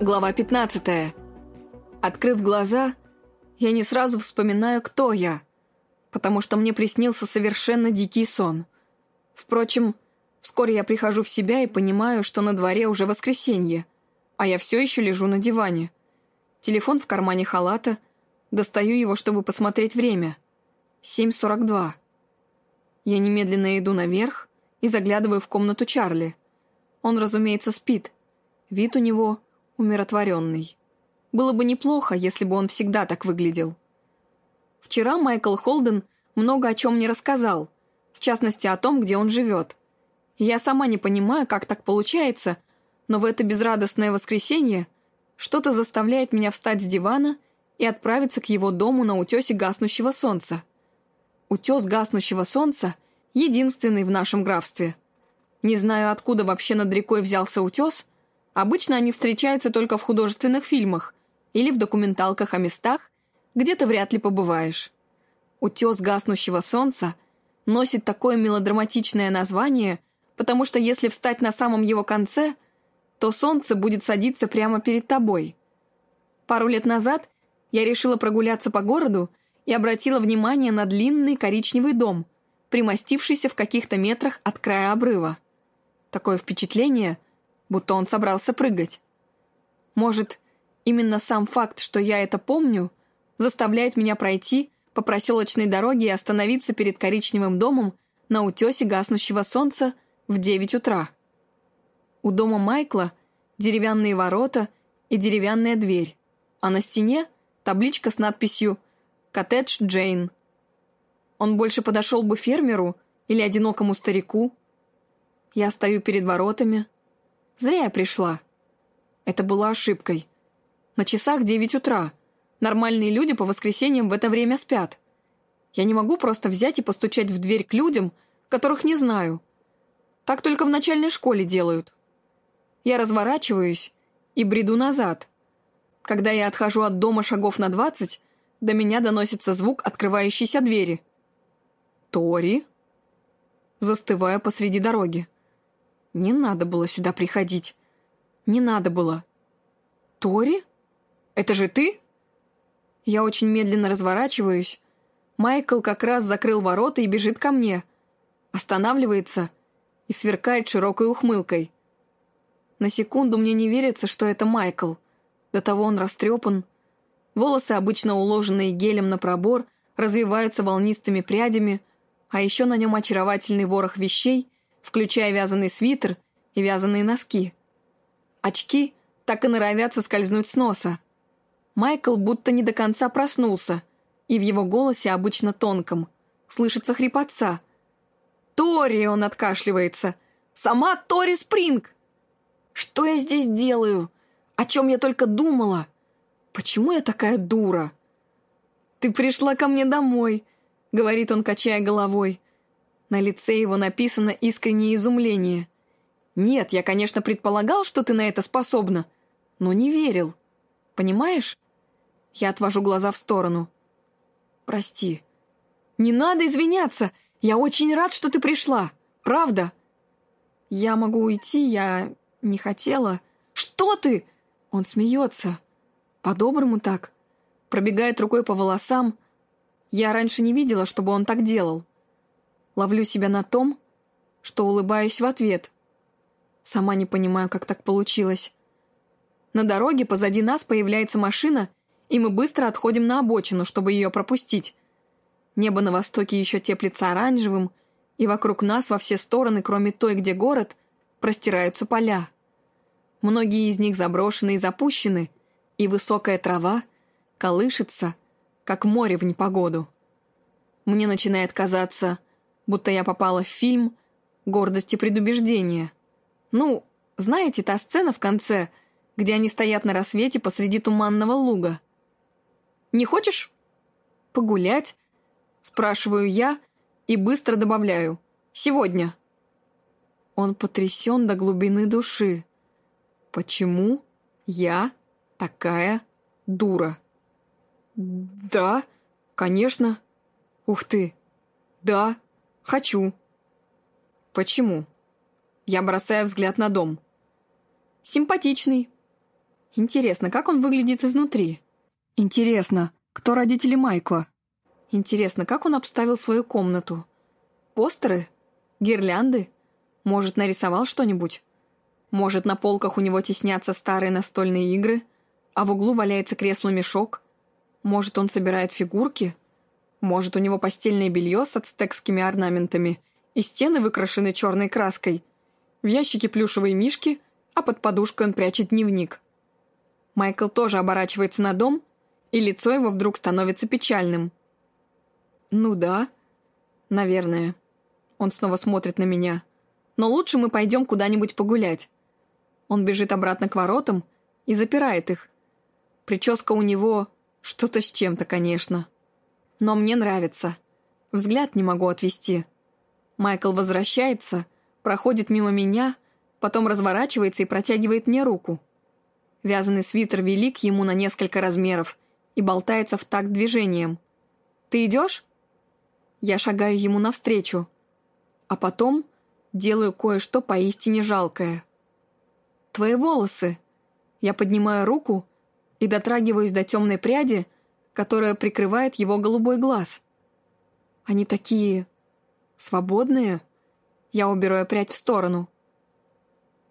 Глава 15. Открыв глаза, я не сразу вспоминаю, кто я, потому что мне приснился совершенно дикий сон. Впрочем, вскоре я прихожу в себя и понимаю, что на дворе уже воскресенье, а я все еще лежу на диване. Телефон в кармане халата, достаю его, чтобы посмотреть время. 7.42. Я немедленно иду наверх и заглядываю в комнату Чарли. Он, разумеется, спит. Вид у него умиротворенный. Было бы неплохо, если бы он всегда так выглядел. Вчера Майкл Холден много о чем мне рассказал, в частности о том, где он живет. я сама не понимаю, как так получается, но в это безрадостное воскресенье что-то заставляет меня встать с дивана и отправиться к его дому на утесе гаснущего солнца. Утес гаснущего солнца — единственный в нашем графстве. Не знаю, откуда вообще над рекой взялся утес — Обычно они встречаются только в художественных фильмах или в документалках о местах, где ты вряд ли побываешь. «Утес гаснущего солнца» носит такое мелодраматичное название, потому что если встать на самом его конце, то солнце будет садиться прямо перед тобой. Пару лет назад я решила прогуляться по городу и обратила внимание на длинный коричневый дом, примостившийся в каких-то метрах от края обрыва. Такое впечатление – будто он собрался прыгать. Может, именно сам факт, что я это помню, заставляет меня пройти по проселочной дороге и остановиться перед коричневым домом на утесе гаснущего солнца в 9 утра. У дома Майкла деревянные ворота и деревянная дверь, а на стене табличка с надписью «Коттедж Джейн». Он больше подошел бы фермеру или одинокому старику. Я стою перед воротами, Зря я пришла. Это была ошибкой. На часах девять утра. Нормальные люди по воскресеньям в это время спят. Я не могу просто взять и постучать в дверь к людям, которых не знаю. Так только в начальной школе делают. Я разворачиваюсь и бреду назад. Когда я отхожу от дома шагов на двадцать, до меня доносится звук открывающейся двери. «Тори?» Застываю посреди дороги. Не надо было сюда приходить. Не надо было. Тори? Это же ты? Я очень медленно разворачиваюсь. Майкл как раз закрыл ворота и бежит ко мне. Останавливается и сверкает широкой ухмылкой. На секунду мне не верится, что это Майкл. До того он растрепан. Волосы, обычно уложенные гелем на пробор, развиваются волнистыми прядями, а еще на нем очаровательный ворох вещей, включая вязаный свитер и вязаные носки. Очки так и норовят соскользнуть с носа. Майкл будто не до конца проснулся, и в его голосе, обычно тонком, слышится хрипотца. «Тори!» — он откашливается. «Сама Тори Спринг!» «Что я здесь делаю? О чем я только думала? Почему я такая дура?» «Ты пришла ко мне домой», — говорит он, качая головой. На лице его написано искреннее изумление. «Нет, я, конечно, предполагал, что ты на это способна, но не верил. Понимаешь?» Я отвожу глаза в сторону. «Прости». «Не надо извиняться! Я очень рад, что ты пришла. Правда?» «Я могу уйти, я не хотела». «Что ты?» Он смеется. По-доброму так. Пробегает рукой по волосам. Я раньше не видела, чтобы он так делал. Ловлю себя на том, что улыбаюсь в ответ. Сама не понимаю, как так получилось. На дороге позади нас появляется машина, и мы быстро отходим на обочину, чтобы ее пропустить. Небо на востоке еще теплится оранжевым, и вокруг нас во все стороны, кроме той, где город, простираются поля. Многие из них заброшены и запущены, и высокая трава колышется, как море в непогоду. Мне начинает казаться, будто я попала в фильм «Гордость и предубеждение». Ну, знаете, та сцена в конце, где они стоят на рассвете посреди туманного луга. «Не хочешь погулять?» Спрашиваю я и быстро добавляю. «Сегодня». Он потрясен до глубины души. «Почему я такая дура?» «Да, конечно. Ух ты. Да, «Хочу». «Почему?» Я бросаю взгляд на дом. «Симпатичный». Интересно, как он выглядит изнутри? Интересно, кто родители Майкла? Интересно, как он обставил свою комнату? Постеры? Гирлянды? Может, нарисовал что-нибудь? Может, на полках у него теснятся старые настольные игры, а в углу валяется кресло-мешок? Может, он собирает фигурки? Может, у него постельное белье с ацтекскими орнаментами и стены выкрашены черной краской? В ящике плюшевые мишки, а под подушкой он прячет дневник. Майкл тоже оборачивается на дом, и лицо его вдруг становится печальным. «Ну да, наверное». Он снова смотрит на меня. «Но лучше мы пойдем куда-нибудь погулять». Он бежит обратно к воротам и запирает их. Прическа у него что-то с чем-то, конечно. Но мне нравится. Взгляд не могу отвести. Майкл возвращается, проходит мимо меня, потом разворачивается и протягивает мне руку. Вязаный свитер велик ему на несколько размеров и болтается в такт движением. «Ты идешь?» Я шагаю ему навстречу, а потом делаю кое-что поистине жалкое. «Твои волосы!» Я поднимаю руку и дотрагиваюсь до темной пряди, которая прикрывает его голубой глаз. Они такие... свободные. Я убираю прядь в сторону.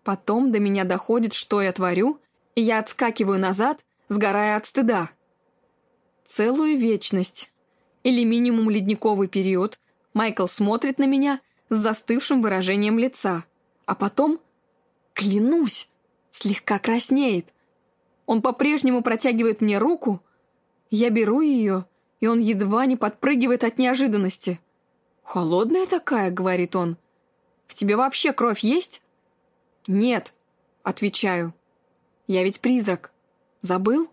Потом до меня доходит, что я творю, и я отскакиваю назад, сгорая от стыда. Целую вечность, или минимум ледниковый период, Майкл смотрит на меня с застывшим выражением лица, а потом, клянусь, слегка краснеет. Он по-прежнему протягивает мне руку, я беру ее, и он едва не подпрыгивает от неожиданности. «Холодная такая», — говорит он. «В тебе вообще кровь есть?» «Нет», — отвечаю. «Я ведь призрак. Забыл?»